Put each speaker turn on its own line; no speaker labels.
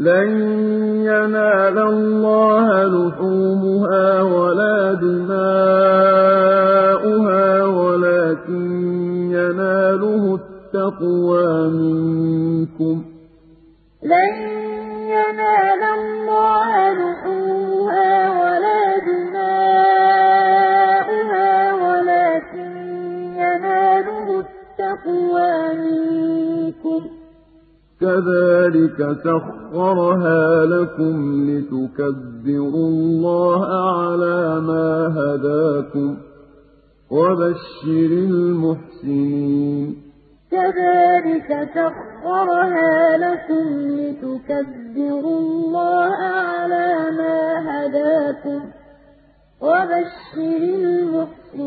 لَن يَنَالَ اللَّهَ لُحُومُهَا وَلَا دِمَاؤُهَا وَلَٰكِن يَنَالُهُ التَّقْوَىٰ مِنكُمْ ۚ. كَذَٰلِكَ سَخَّرَهَا لَكُمْ لِتُكَبِّرُوا اللَّهَ عَلَىٰ مَا هَدَاكُمْ ۗ وَبَشِّرِ الْمُحْسِنِينَ.
كَذَٰلِكَ سَخَّرَهَا لَكُمْ لِتُكَبِّرُوا اللَّهَ عَلَىٰ مَا هَدَاكُمْ ۗ وَبَشِّرِ الْمُحْسِنِينَ.